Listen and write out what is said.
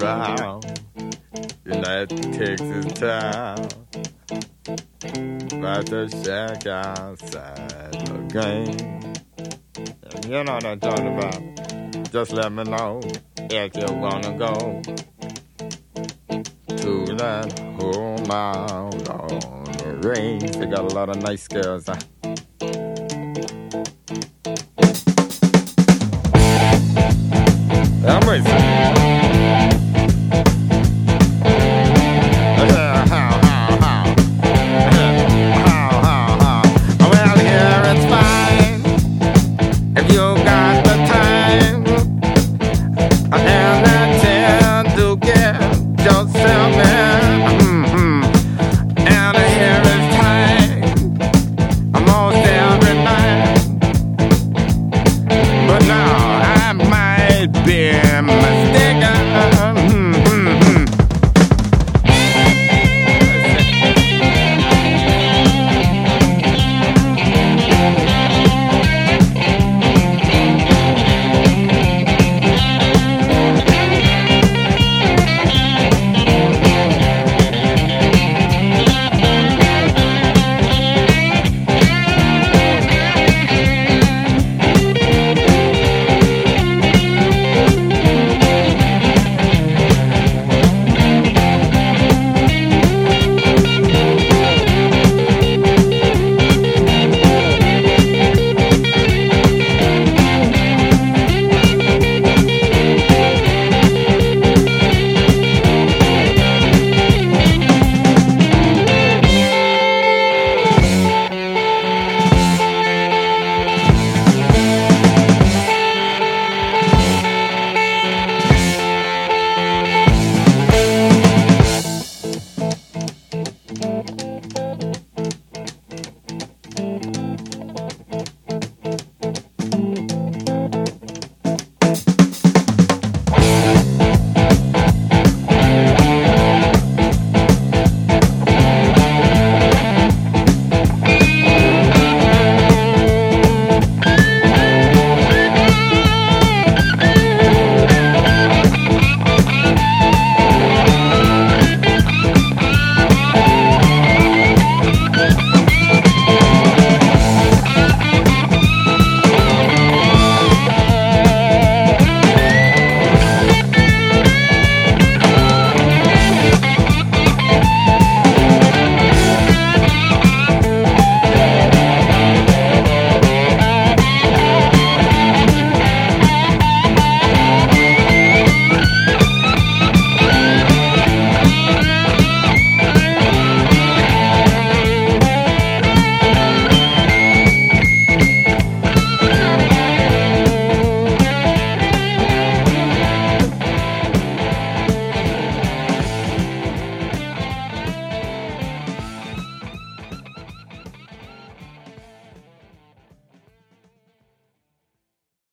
round in that Texas town. About to shack outside the game. You know what I'm talking about. Just let me know if you wanna go to that home out on the range. They got a lot of nice girls. Huh? them.